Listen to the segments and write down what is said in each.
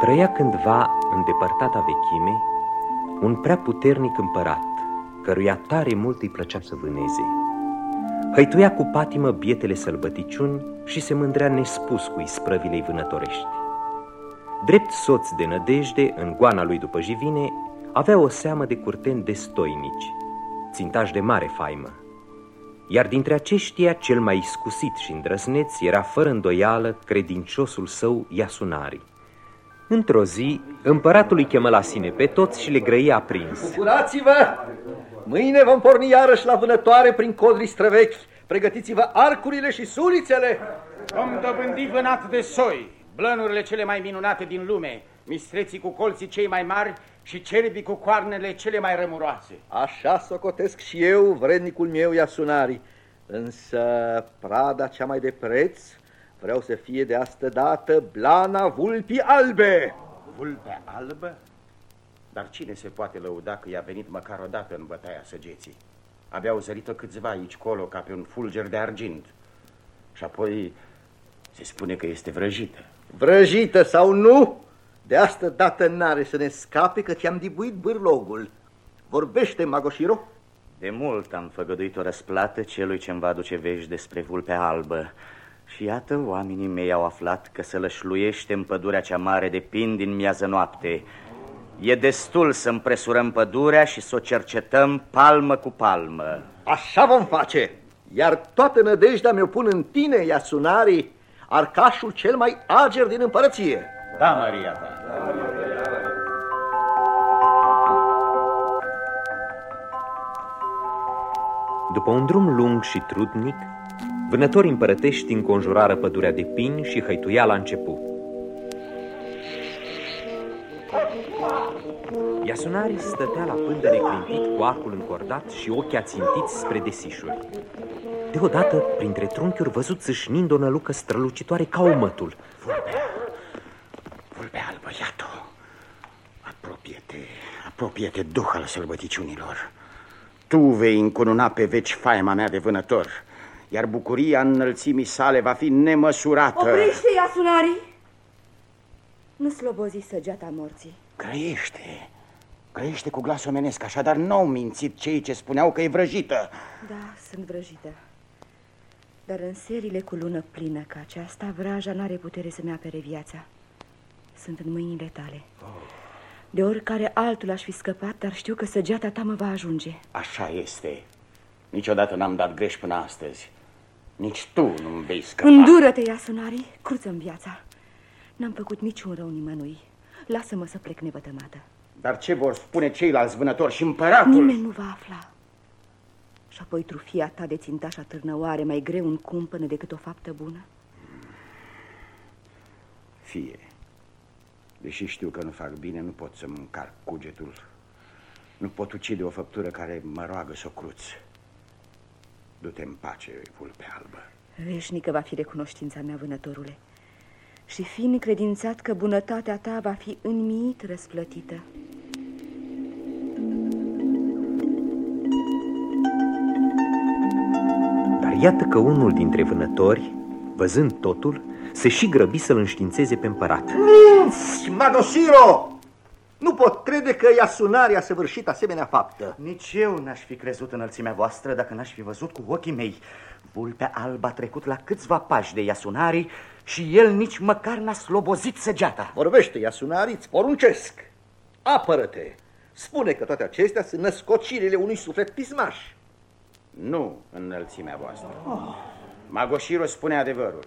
Trăia cândva în depărtata vechime un prea puternic împărat, căruia tare mult îi plăcea să vâneze. Hăituia cu patimă bietele sălbăticiuni și se mândrea nespus cu isprăvilei vânătorești. Drept soț de nădejde, în goana lui după jivine, avea o seamă de curteni destoinici, țintași de mare faimă. Iar dintre aceștia, cel mai iscusit și îndrăzneț era fără îndoială credinciosul său Iasunari. Într-o zi, împăratul îi chemă la sine pe toți și le grăia aprins. Bucurați-vă! Mâine vom porni iarăși la vânătoare prin codri străvechi. Pregătiți-vă arcurile și sulițele! Vom dobândi vânat de soi, blănurile cele mai minunate din lume, mistreții cu colții cei mai mari și cerbii cu coarnele cele mai rămuroase. Așa socotesc și eu, vrednicul meu Iasunari. Însă prada cea mai de preț vreau să fie de astă dată blana vulpii albe. Vulpe albă? Dar cine se poate lăuda că i-a venit măcar o dată în bătaia săgeții? Abia au zărit-o câțiva aici colo ca pe un fulger de argint. Și apoi se spune că este vrăjită. Vrăjită sau nu? De asta dată n-are să ne scape că ți-am dibuit bârlogul. Vorbește, Magoșiro? De mult am făgăduit o răsplată celui ce-mi va aduce vești despre vulpea albă. Și iată, oamenii mei au aflat că se lășluiește în pădurea cea mare de pin din miază noapte. E destul să împresurăm pădurea și să o cercetăm palmă cu palmă. Așa vom face, iar toată nădejdea mi-o pun în tine, Iasunari, arcașul cel mai ager din împărăție. Da, Maria ta. După un drum lung și trudnic, vânătorii împărătești înconjurară pădurea de pini și hăituia la început. Iasunari stătea la pândă neclintit cu arcul încordat și ochii ațintiți spre desișuri. Deodată, printre trunchiuri, văzut țâșnind o nălucă strălucitoare ca o mătul. Vulpea, vulpea albă, iată Apropie-te, apropie-te, duh al sălbăticiunilor. Tu vei încununa pe veci faima mea de vânător, iar bucuria înălțimii sale va fi nemăsurată. Oprește, Iasunari! Nu slobozi săgeata morții. Grăiește, grăiește cu glas omenesc, așadar n-au mințit cei ce spuneau că e vrăjită. Da, sunt vrăjită. Dar în serile cu lună plină ca aceasta, vraja n-are putere să-mi apere viața. Sunt în mâinile tale. De oricare altul aș fi scăpat, dar știu că săgeata ta mă va ajunge. Așa este. Niciodată n-am dat greș până astăzi. Nici tu nu-mi vei scăpa. Îndură-te, Iasunari, cruță-mi viața. N-am făcut niciun rău nimănui. Lasă-mă să plec nevătămată. Dar ce vor spune ceilalți vânători și împăratul? Nimeni nu va afla. Și apoi trufia ta de țintașa târnăoare mai greu în cumpănă decât o faptă bună? Fie. Deși știu că nu fac bine, nu pot să-mi încarc cugetul. Nu pot ucide o făptură care mă roagă să o cruț. Du-te în pace, vulpe albă. Veșnică va fi recunoștința mea, vânătorule. Și fiind credințat că bunătatea ta va fi înmiit răsplătită. Dar iată că unul dintre vânători, văzând totul, se și grăbi să-l înștiințeze pe împărat. Minți, Magoshiro! Nu pot crede că Iasunari a săvârșit asemenea faptă. Nici eu n-aș fi crezut înălțimea voastră dacă n-aș fi văzut cu ochii mei. Vulpea albă a trecut la câțiva pași de Iasunari și el nici măcar n-a slobozit săgeata. Vorbește, Iasunari, îți poruncesc. Apără-te. Spune că toate acestea sunt născocirile unui suflet pismaș. Nu înălțimea voastră. Oh. Magoshiro spune adevărul.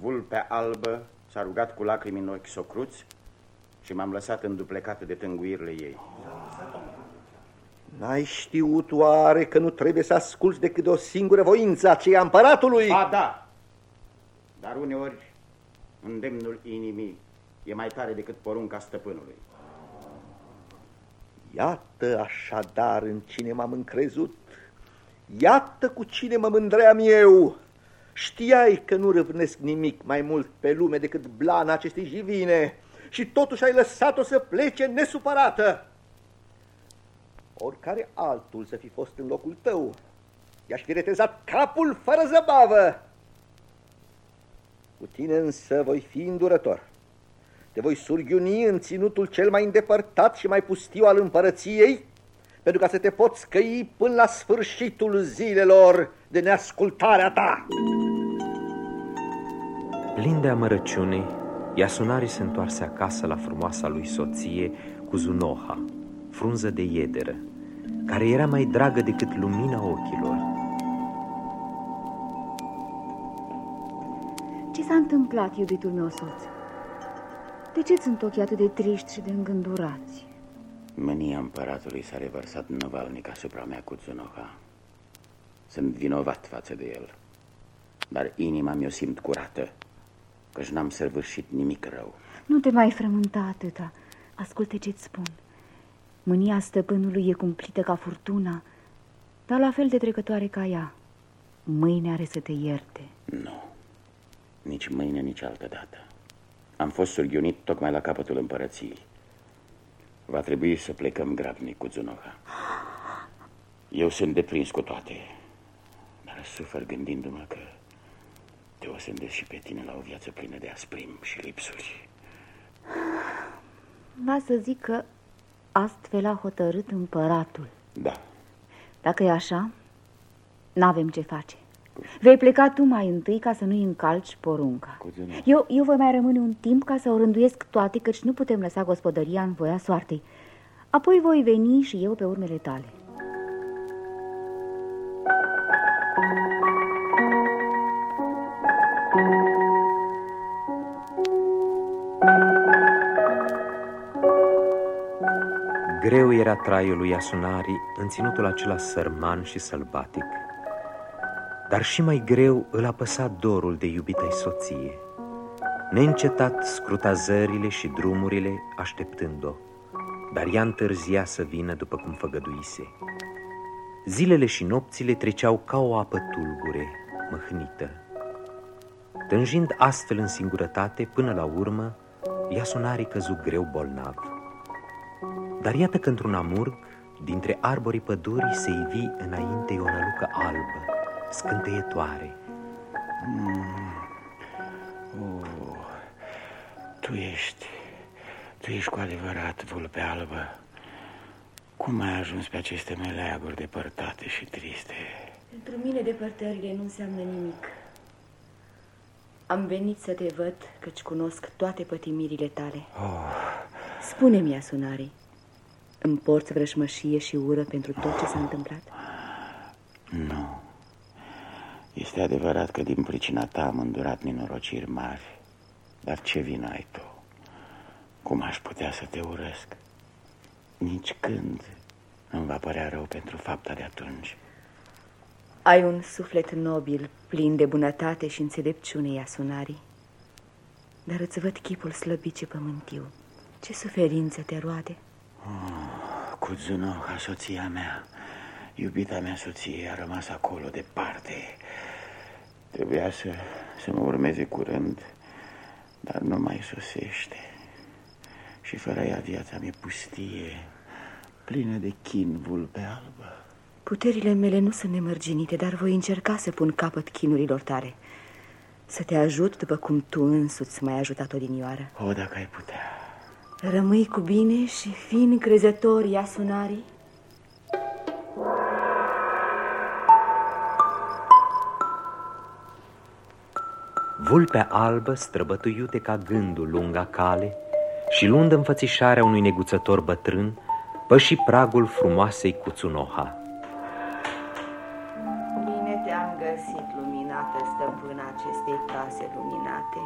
Vulpea albă s-a rugat cu lacrimi în ochi socruți și m-am lăsat înduplecată de tânguirile ei. N-ai știut oare că nu trebuie să asculți decât de o singură voință, aceea împăratului? Ba da, dar uneori îndemnul inimii e mai tare decât porunca stăpânului. Iată așadar în cine m-am încrezut. Iată cu cine mă mândream eu. Știai că nu râvnesc nimic mai mult pe lume decât blana acestei jivine și totuși ai lăsat-o să plece nesupărată. Oricare altul să fi fost în locul tău, i-aș fi retezat capul fără zăbavă. Cu tine însă voi fi îndurător. Te voi surghiuni în ținutul cel mai îndepărtat și mai pustiu al împărăției, pentru ca să te poți căi până la sfârșitul zilelor de neascultarea ta. Plin de amărăciune, Iasunari se întoarse acasă la frumoasa lui soție cu Zunoha, frunză de iederă, care era mai dragă decât lumina ochilor. Ce s-a întâmplat, iubitul meu soț? De ce sunt ochii atât de triști și de îngândurați? Mânia împăratului s-a revărsat năvalnic asupra mea cu Zunoha. Sunt vinovat față de el, dar inima mi-o simt curată, căci n-am săvârșit nimic rău. Nu te mai frământa atâta. Asculte ce-ți spun. Mânia stăpânului e cumplită ca furtuna, dar la fel de trecătoare ca ea. Mâine are să te ierte. Nu, nici mâine, nici altă dată. Am fost surghiunit tocmai la capătul împărăției. Va trebui să plecăm grabnic cu Zunoha. Eu sunt deprins cu toate, dar sufer gândindu-mă că te o sândesc și pe tine la o viață plină de asprim și lipsuri. Va să zic că astfel a hotărât împăratul. Da. Dacă e așa, n-avem ce face. Vei pleca tu mai întâi ca să nu-i încalci porunca. Eu, eu voi mai rămâne un timp ca să o rânduiesc toate, căci nu putem lăsa gospodăria în voia soartei. Apoi voi veni și eu pe urmele tale. Traiul lui Asunari în ținutul acela sărman și sălbatic. Dar și mai greu îl apăsa dorul de iubita soție. Neîncetat scruta zările și drumurile așteptând-o, dar ea întârzia să vină după cum făgăduise. Zilele și nopțile treceau ca o apă tulbure, măhnită. Tânjind astfel în singurătate, până la urmă, Iasunari căzu greu bolnav. Dar iată că într-un amurg, dintre arborii pădurii, se ivi înainte o nălucă albă, scânteietoare. Mm. Oh, tu ești, tu ești cu adevărat vulpe albă. Cum ai ajuns pe aceste meleaguri depărtate și triste? Pentru mine depărtările nu înseamnă nimic. Am venit să te văd, căci cunosc toate pătimirile tale. Oh. Spune-mi, Asunari, îmi porți vrășmășie și ură pentru tot ce s-a întâmplat? Nu. Este adevărat că din pricina ta am îndurat nenorociri mari, dar ce vină ai tu? Cum aș putea să te urăsc? Nici când îmi va părea rău pentru fapta de atunci. Ai un suflet nobil, plin de bunătate și înțelepciune, Iasunari. Dar îți văd chipul slăbit și pământiu. Ce suferință te roade? Oh, cu Zunoha, soția mea, iubita mea soție, a rămas acolo, departe. Trebuia să, să mă urmeze curând, dar nu mai sosește. Și fără ea viața mi-e pustie, plină de chin vulpe albă. Puterile mele nu sunt nemărginite, dar voi încerca să pun capăt chinurilor tare. Să te ajut după cum tu însuți m-ai ajutat odinioară. O, dacă ai putea. Rămâi cu bine și fi încrezător, Iasunari. Vulpea albă străbătu iute ca gândul lunga cale și luând înfățișarea unui neguțător bătrân, păși pragul frumoasei Cuțunoha. Bine te-am găsit, luminată stăpâna acestei case luminate.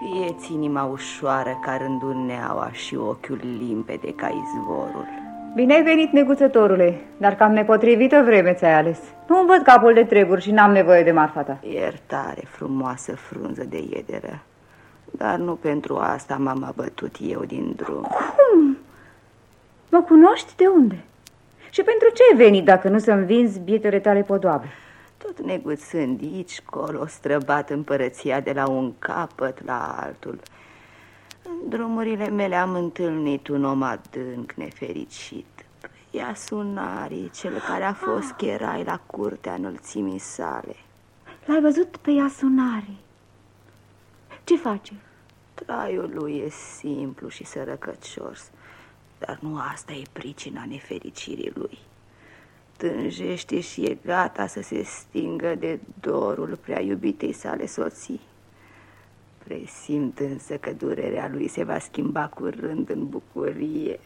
Fie-ți inima ușoară ca rânduneaua și ochiul limpede ca izvorul. Bine ai venit, neguțătorule, dar cam nepotrivită vreme ți-ai ales. Nu-mi văd capul de treburi și n-am nevoie de marfa ta. Iertare, frumoasă frunză de iederă. Dar nu pentru asta m-am abătut eu din drum. Cum? Mă cunoști de unde? Și pentru ce ai venit dacă nu să-mi vinzi bietele tale podoabe? Tot neguțând aici, colo, străbat împărăția de la un capăt la altul. În drumurile mele am întâlnit un om adânc nefericit. Iasunari, cel care a fost cherai la curtea înălțimii sale. L-ai văzut pe Iasunari? Ce face? Traiul lui e simplu și sărăcăcios, dar nu asta e pricina nefericirii lui. Tânjește și e gata să se stingă de dorul prea iubitei sale soții. Presimt însă că durerea lui se va schimba curând în bucurie.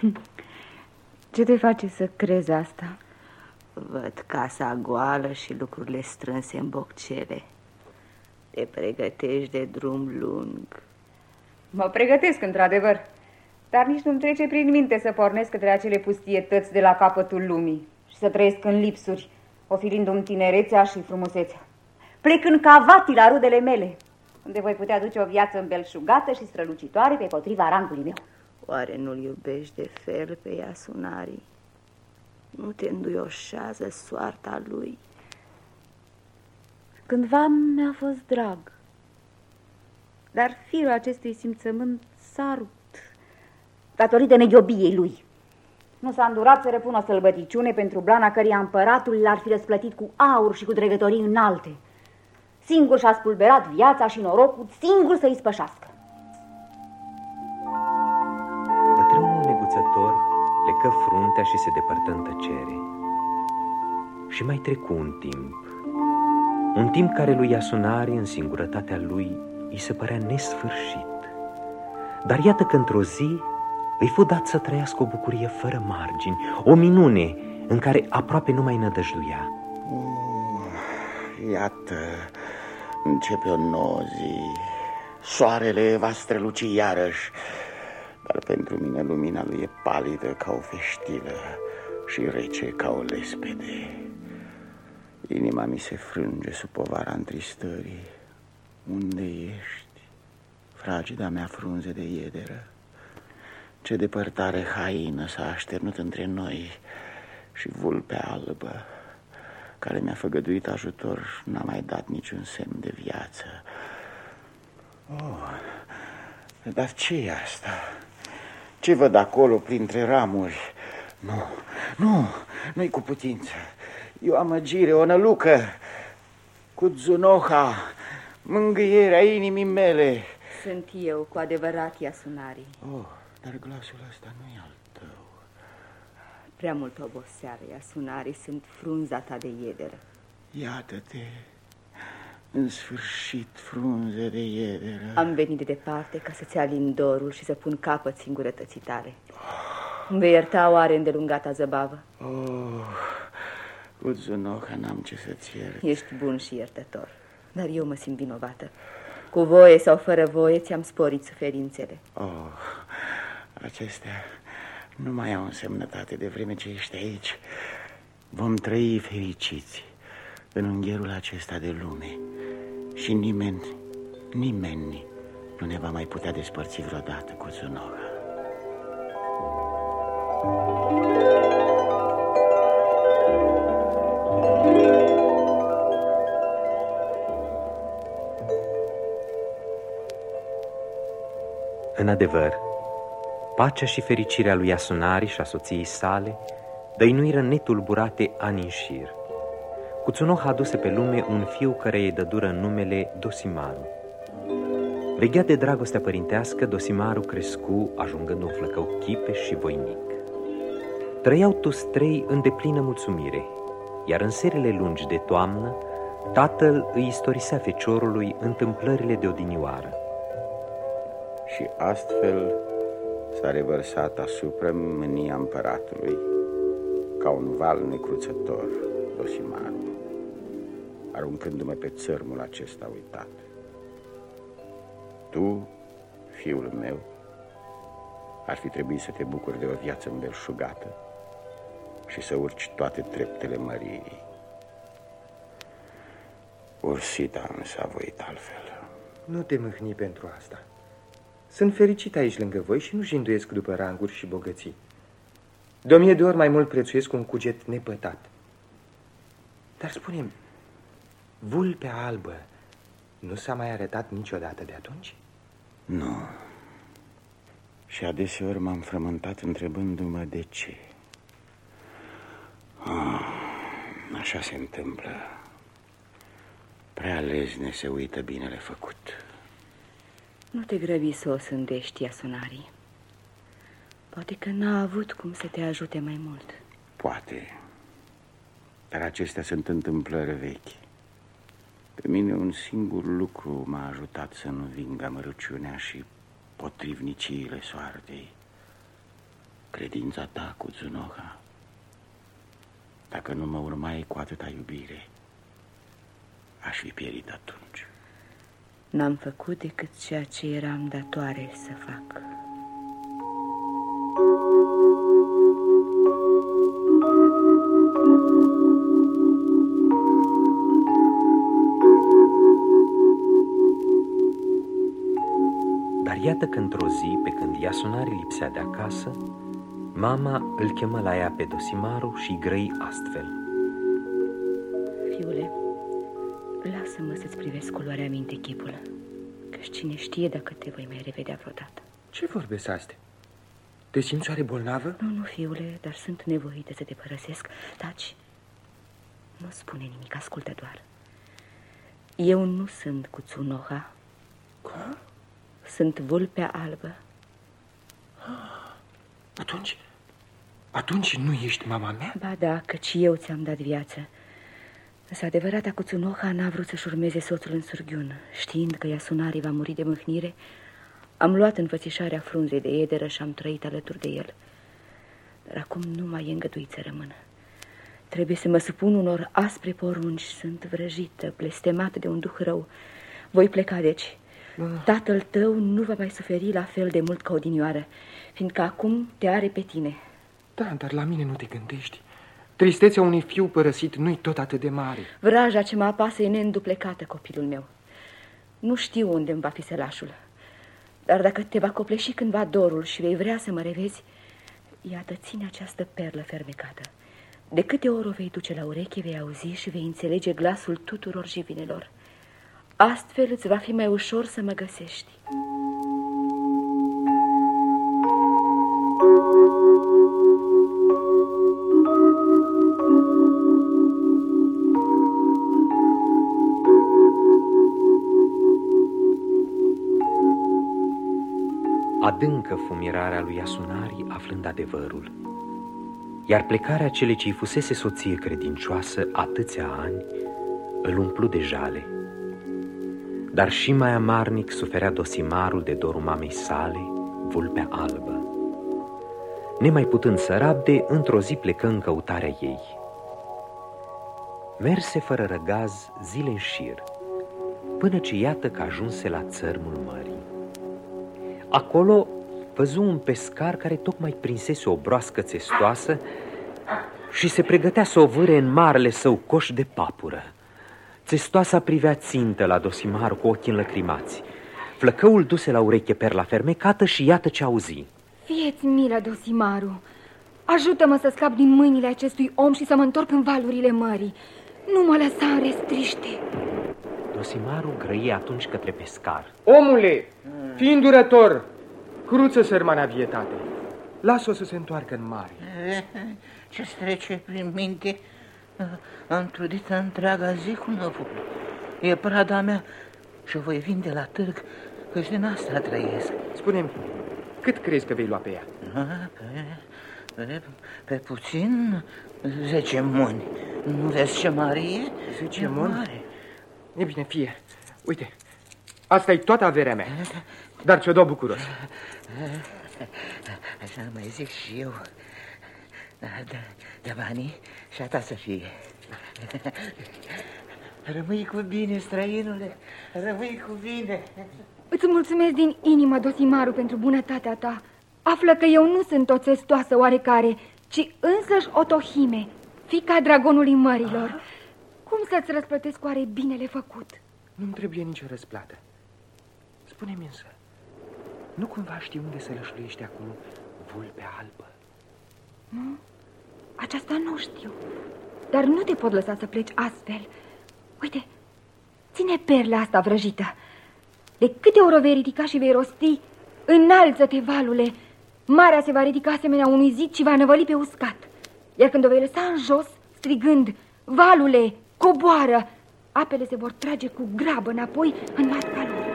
Ce te face să crezi asta? Văd casa goală și lucrurile strânse în boccele. Te pregătești de drum lung. Mă pregătesc, într-adevăr, dar nici nu-mi trece prin minte să pornesc către acele pustietăți de la capătul lumii și să trăiesc în lipsuri, ofirindu-mi tinerețea și frumusețea. Plecând ca vati la rudele mele, unde voi putea duce o viață îmbelșugată și strălucitoare pe potriva rangului meu. Oare nu-l iubești de fel pe Iasunari? Nu te înduioșează soarta lui? Cândva mi-a fost drag, dar firul acestui simțământ s-a rupt datorită neghiobiei lui. Nu s-a îndurat să repună o sălbăticiune pentru blana căreia împăratul l-ar fi răsplătit cu aur și cu dregătorii înalte. Singur și-a spulberat viața și norocul, singur să-i spășească. Bătrânul neguțător plecă fruntea și se depărtă în tăcere. Și mai trecu un timp. Un timp care lui Asunare, în singurătatea lui, îi se părea nesfârșit. Dar iată că într-o zi îi fu dat să trăiască o bucurie fără margini, o minune în care aproape nu mai nădăjduia. Uh, iată, începe o nouă zi. Soarele va străluci iarăși, dar pentru mine lumina lui e palidă ca o feștilă și rece ca o lespede. Inima mi se frânge sub povara întristării. Unde ești, fragida mea frunze de iederă? Ce depărtare haină s-a așternut între noi și vulpea albă, care mi-a făgăduit ajutor, n-a mai dat niciun semn de viață. Oh, dar ce e asta? Ce văd acolo printre ramuri? Nu, nu, nu-i cu putință. E o amăgire, o nălucă. Cu zunoha, mângâierea inimii mele. Sunt eu, cu adevărat, Iasunari. Oh, dar glasul ăsta nu e al tău. Prea mult oboseară, Iasunari, sunt frunza ta de iederă. Iată-te, în sfârșit frunze de iederă. Am venit de departe ca să-ți alin dorul și să pun capăt singurătății tale. Îmi vei ierta oare îndelungata zăbavă? Oh, cu zunoha n-am ce să-ți iert. Ești bun și iertător, dar eu mă simt vinovată. Cu voie sau fără voie ți-am sporit suferințele. Oh, acestea nu mai au însemnătate de vreme ce ești aici. Vom trăi fericiți în ungherul acesta de lume și nimeni, nimeni nu ne va mai putea despărți vreodată cu Zunoga. În adevăr, pacea și fericirea lui Asunari și a soției sale dăinuiră netulburate ani în șir. Cuțunoh aduse pe lume un fiu care îi dădură numele Dosimaru. Legat de dragostea părintească, Dosimaru crescu, ajungând un flăcău chipeș și voinic. Trăiau toți trei în deplină mulțumire, iar în serile lungi de toamnă, tatăl îi istorisea feciorului întâmplările de odinioară. Și astfel s-a revărsat asupra mânia împăratului ca un val necruțător, Dosimaru, aruncându-mă pe țărmul acesta uitat. Tu, fiul meu, ar fi trebuit să te bucuri de o viață îmbelșugată și să urci toate treptele măririi. Ursita însă a voit altfel. Nu te mâhni pentru asta. Sunt fericit aici lângă voi și nu jinduiesc după ranguri și bogății. De o mie de ori mai mult prețuiesc un cuget nepătat. Dar spune vulpea albă nu s-a mai arătat niciodată de atunci? Nu. Și adeseori m-am frământat întrebându-mă de ce. Așa se întâmplă. Prea lezne se uită binele făcut. Nu te grăbi să o sândești, Iasonarii. Poate că n-a avut cum să te ajute mai mult. Poate. Dar acestea sunt întâmplări vechi. Pe mine un singur lucru m-a ajutat să nu ving amărăciunea și potrivniciile soartei. Credința ta cu Zunoha. Dacă nu mă urmai cu atâta iubire, aș fi pierit atunci. N-am făcut decât ceea ce eram datoare să fac. Dar iată că într-o zi, pe când Iasunare lipsea de acasă, mama îl chemă la ea pe Dosimaru și grăi astfel. Lasă-mă să-ți privesc culoarea minte chipul, căci cine știe dacă te voi mai revedea vreodată. Ce vorbesc astea? Te simți oare bolnavă? Nu, nu, fiule, dar sunt nevoită să te părăsesc. Taci, nu spune nimic, ascultă doar. Eu nu sunt cu Tsunoha. Cum? Sunt vulpea albă. Atunci, atunci nu ești mama mea? Ba da, căci eu ți-am dat viață. Însă adevărata cu Tsunoha n-a vrut să-și urmeze soțul în surghiun. Știind că Yasunari va muri de mâhnire, am luat înfățișarea frunzei de ederă și am trăit alături de el. Dar acum nu mai e îngăduit să rămână. Trebuie să mă supun unor aspre porunci. Sunt vrăjită, blestemată de un duh rău. Voi pleca, deci. Tatăl tău nu va mai suferi la fel de mult ca odinioară, fiindcă acum te are pe tine. Da, dar la mine nu te gândești. Tristețea unui fiu părăsit nu-i tot atât de mare. Vraja ce mă apasă e neînduplecată, copilul meu. Nu știu unde îmi va fi sălașul. Dar dacă te va copleși cândva dorul și vei vrea să mă revezi, iată, ține această perlă fermecată. De câte ori o vei duce la ureche, vei auzi și vei înțelege glasul tuturor jivinelor. Astfel îți va fi mai ușor să mă găsești. Adâncă fumirarea lui Asunari aflând adevărul, iar plecarea celei ce-i fusese soție credincioasă atâția ani îl umplu de jale. Dar și mai amarnic suferea dosimarul de dorul mamei sale, vulpea albă. Nemai putând să rabde, într-o zi plecă în căutarea ei. Merse fără răgaz zile în șir, până ce iată că ajunse la țărmul mării. Acolo văzu un pescar care tocmai prinsese o broască țestoasă și se pregătea să o vâre în marele său coș de papură. Țestoasa privea țintă la Dosimaru cu ochii înlăcrimați. Flăcăul duse la ureche perla fermecată și iată ce auzi. Fieți milă, Dosimaru. Ajută-mă să scap din mâinile acestui om și să mă întorc în valurile mării. Nu mă lăsa în restriște. Dosimaru grăie atunci către pescar. Omule, fii îndurător, cruță sărmana vietate. Lasă-o să se întoarcă în mare. Ce-ți trece prin minte? Am trudit întreaga zi cu năvul. E prada mea și o voi vinde la târg, căci din asta trăiesc. Spune-mi, cât crezi că vei lua pe ea? Pe, pe, pe puțin, zece mâni. Nu vezi ce mare e? Zece E mâni? mare. E bine, fie. Uite, asta e toată averea mea. Dar ți-o dau bucuros. Așa mai zic și eu. Da, da, da banii și a ta să fie. Rămâi cu bine, străinule, rămâi cu bine. Îți mulțumesc din inimă, Dosimaru, pentru bunătatea ta. Află că eu nu sunt o țestoasă oarecare, ci însăși o tohime, fica dragonului mărilor. Cum să-ți răsplătesc oare binele făcut? Nu-mi trebuie nicio răsplată. Spune-mi însă, nu cumva știi unde se lășluiește acum vulpea albă? Nu? Aceasta nu știu. Dar nu te pot lăsa să pleci astfel. Uite, ține perla asta vrăjită. De câte ori o vei ridica și vei rosti, înalță-te, valule. Marea se va ridica asemenea unui zid și va năvăli pe uscat. Iar când o vei lăsa în jos, strigând, Valule, coboară! Apele se vor trage cu grabă înapoi în matca lor.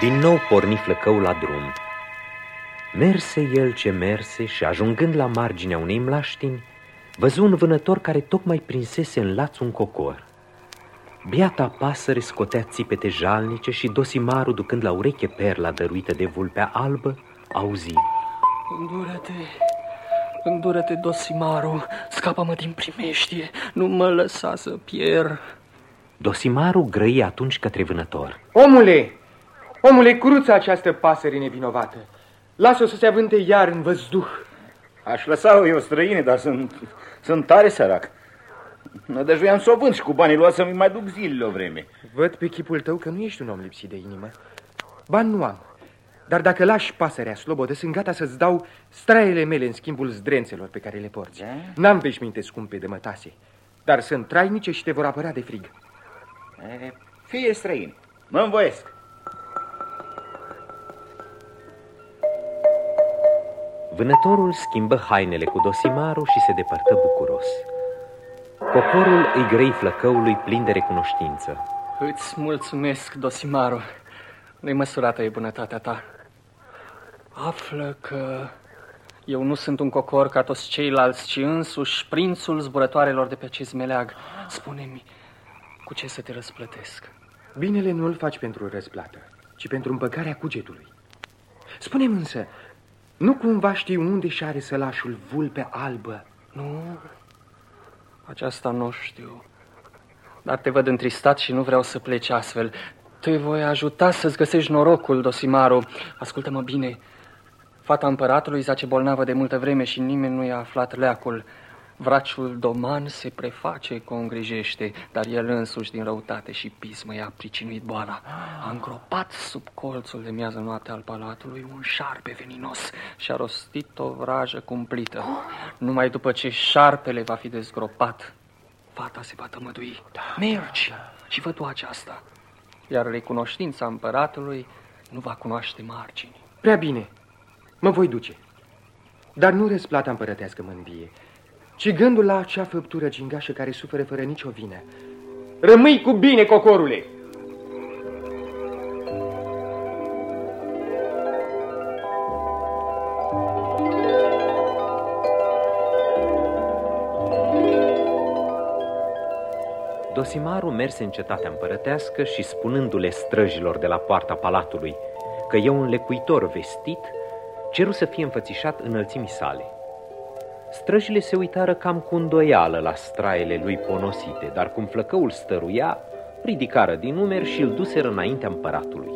Din nou porni flăcăul la drum. Merse el ce merse și ajungând la marginea unei mlaștini, văzu un vânător care tocmai prinsese în laț un cocor. Biata pasăre scotea țipete jalnice și dosimarul, ducând la ureche perla dăruită de vulpea albă, auzi. Îndură-te, îndură-te, dosimarul, scapă-mă din primeștie, nu mă lăsa să pierd. Dosimarul grăi atunci către vânător. Omule, omule, cruța această pasăre nevinovată. Lasă-o să se avânte iar în văzduh. Aș lăsa-o eu străine, dar sunt, sunt tare sărac. Nădăjduiam să o vând și cu banii luați să-mi mai duc zilele o vreme. Văd pe chipul tău că nu ești un om lipsit de inimă. Bani nu am, dar dacă lași pasărea slobodă, sunt gata să-ți dau straiele mele în schimbul zdrențelor pe care le porți. Da? N-am veșminte scumpe de mătase, dar sunt trainice și te vor apărea de frig. E, fie străin, mă învoiesc. Vânătorul schimbă hainele cu dosimarul și se depărtă bucuros. Cocorul îi grăi flăcăului plin de recunoștință. Îți mulțumesc, Dosimaru. Nemăsurată e bunătatea ta. Află că eu nu sunt un cocor ca toți ceilalți, ci însuși prințul zburătoarelor de pe acest meleag. Spune-mi, cu ce să te răsplătesc? Binele nu îl faci pentru răsplată, ci pentru împăcarea cugetului. Spune-mi însă, nu cumva știi unde și are sălașul vulpe albă? Nu, aceasta nu știu. Dar te văd întristat și nu vreau să pleci astfel. Te voi ajuta să-ți găsești norocul, Dosimaru. Ascultă-mă bine. Fata împăratului zace bolnavă de multă vreme și nimeni nu i-a aflat leacul. Vraciul Doman se preface că o îngrijește, dar el însuși din răutate și pismă i-a pricinuit boala. A îngropat sub colțul de miază noapte al palatului un șarpe veninos și a rostit o vrajă cumplită. Numai după ce șarpele va fi dezgropat, fata se va tămădui. Mergi și văd tu aceasta. Iar recunoștința împăratului nu va cunoaște margini. Prea bine, mă voi duce. Dar nu răsplata împărătească mândrie, ci gândul la acea făptură gingașă care suferă fără nicio vină. Rămâi cu bine, cocorule! Dosimarul merse în cetatea împărătească și spunându-le străjilor de la poarta palatului că e un lecuitor vestit, ceru să fie înfățișat înălțimii sale. Străjile se uitară cam cu îndoială la straile lui ponosite, dar cum flăcăul stăruia, ridicară din numeri și îl duseră înaintea împăratului.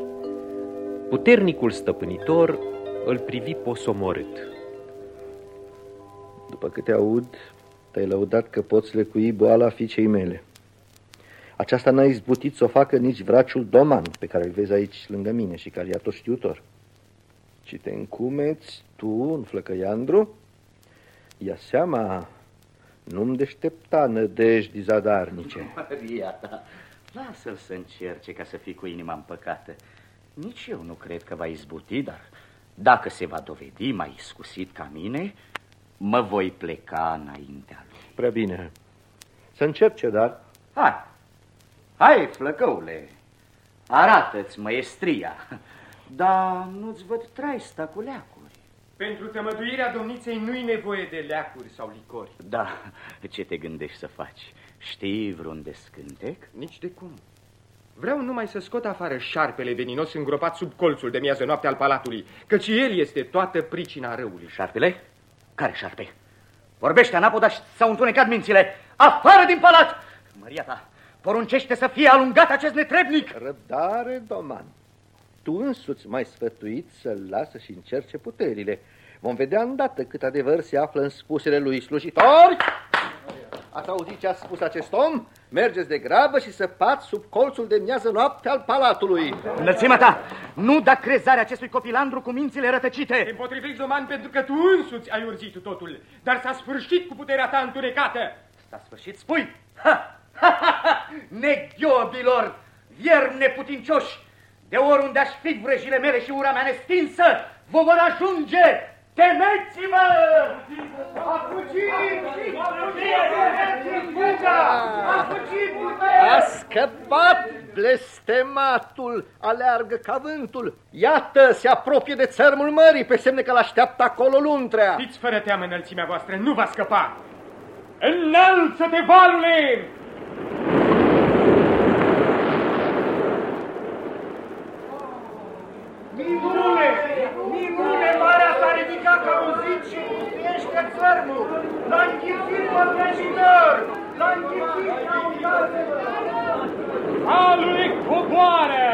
Puternicul stăpânitor îl privi posomorât. După câte aud, te-ai lăudat că poți lecui boala fiicei mele. Aceasta n-a izbutit să o facă nici vraciul Doman, pe care îl vezi aici lângă mine și care e tot știutor. Ci te încumeți tu, în flăcăiandru, ia seama, nu-mi deștepta nădejdi zadarnice. Maria ta, lasă-l să încerce ca să fii cu inima împăcată. Nici eu nu cred că va izbuti, dar dacă se va dovedi mai iscusit ca mine, mă voi pleca înaintea lui. Prea bine. Să încerce, dar... Hai, hai, flăcăule, arată-ți măestria, dar nu-ți văd traista cu leacuri. Pentru tămăduirea domniței nu-i nevoie de leacuri sau licori. Da, ce te gândești să faci? Știi vreun descântec? Nici de cum. Vreau numai să scot afară șarpele veninos îngropat sub colțul de miază noapte al palatului, căci el este toată pricina răului. Șarpele? Care șarpe? Vorbește, Anapodaș, s-au întunecat mințile. Afară din palat! Maria ta, poruncește să fie alungat acest netrebnic! Răbdare, Doman. Tu însuți mai sfătuit să-l lasă și încerce puterile. Vom vedea îndată cât adevăr se află în spusele lui slujitori. Ați auzit ce a spus acest om? Mergeți de grabă și să pat sub colțul de miază noapte al palatului. Înălțimea ta, nu da crezare acestui copilandru cu mințile rătăcite. Te împotrivești, Doman, pentru că tu însuți ai urzit totul, dar s-a sfârșit cu puterea ta întunecată. La sfârșit spui, ha, ha, ha, ha, neghiobilor, vieri neputincioși, de oriunde aș fi vrăjile mele și ura mea nestinsă, vă vor ajunge Temeți-vă! A fugit! A fugit! A scăpat blestematul, aleargă ca vântul. Iată, se apropie de țărmul mării, pe semne că l-așteaptă acolo luntrea. Fiți fără teamă înălțimea voastră, nu va scăpa. Înalță-te, valule! Minune! Minune! Marea s-a ridicat ca un zid și pustuiește țărmul! L-a înghipit pătrăjitor! L-a înghipit ca un Alule coboară!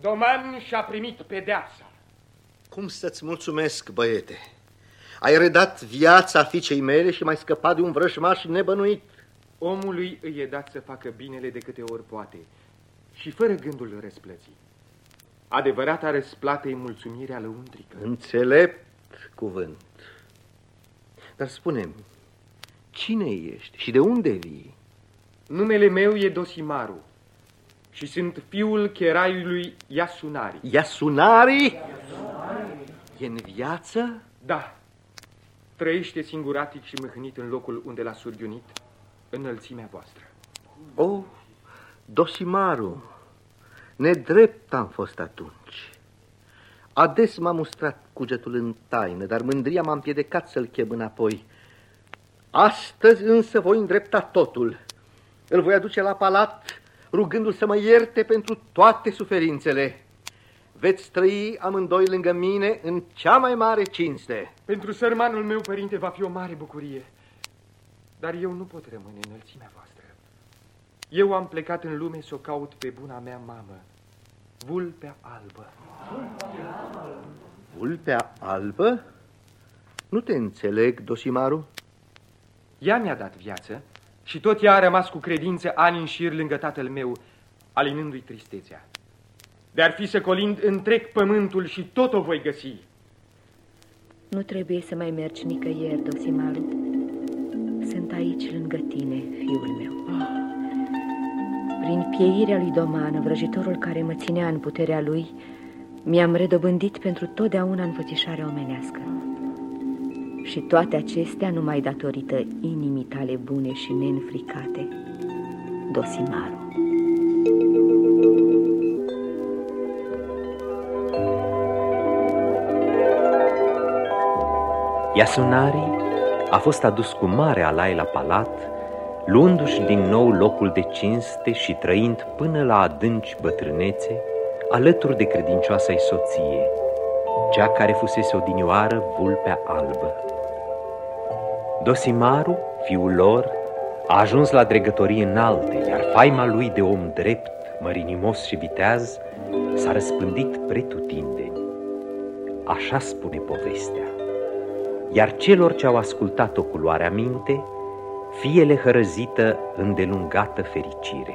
Doman și-a primit pedeapsa. Cum să-ți mulțumesc, băiete? Ai redat viața fiicei mele și mai scăpat de un vrăjmaș nebănuit. Omului îi e dat să facă binele de câte ori poate și fără gândul răsplății. Adevărata răsplată e mulțumirea lăuntrică. Înțelept cuvânt. Dar spune cine ești și de unde vii? Numele meu e Dosimaru și sunt fiul cheraiului Yasunari. Yasunari? E în viață? Da. Trăiește singuratic și mâhnit în locul unde l-a surghiunit, înălțimea voastră. Oh, Dosimaru, nedrept am fost atunci. Ades m-a mustrat cugetul în taină, dar mândria m-a împiedicat să-l chem înapoi. Astăzi însă voi îndrepta totul. Îl voi aduce la palat, rugându-l să mă ierte pentru toate suferințele. Veți trăi amândoi lângă mine în cea mai mare cinste. Pentru sărmanul meu, părinte, va fi o mare bucurie. Dar eu nu pot rămâne înălțimea voastră. Eu am plecat în lume să o caut pe buna mea mamă, vulpea albă. Vulpea albă? Nu te înțeleg, Dosimaru. Ea mi-a dat viață și tot ea a rămas cu credință ani în șir lângă tatăl meu, alinându-i tristețea. De-ar fi să colind întreg pământul și tot o voi găsi. Nu trebuie să mai mergi nicăieri, Dosimaru. Sunt aici lângă tine, fiul meu. Prin pieirea lui Domană, vrăjitorul care mă ținea în puterea lui, mi-am redobândit pentru totdeauna înfățișarea omenească. Și toate acestea numai datorită inimii tale bune și neînfricate, Dosimaru. Yasunari a fost adus cu mare alai la palat luându-și din nou locul de cinste și trăind până la adânci bătrânețe, alături de credincioasa-i soție, cea care fusese odinioară vulpea albă. Dosimaru, fiul lor, a ajuns la dregătorii înalte, iar faima lui de om drept, mărinimos și viteaz, s-a răspândit pretutindeni. Așa spune povestea. Iar celor ce au ascultat-o cu luarea minte, fie le hărăzită îndelungată fericire.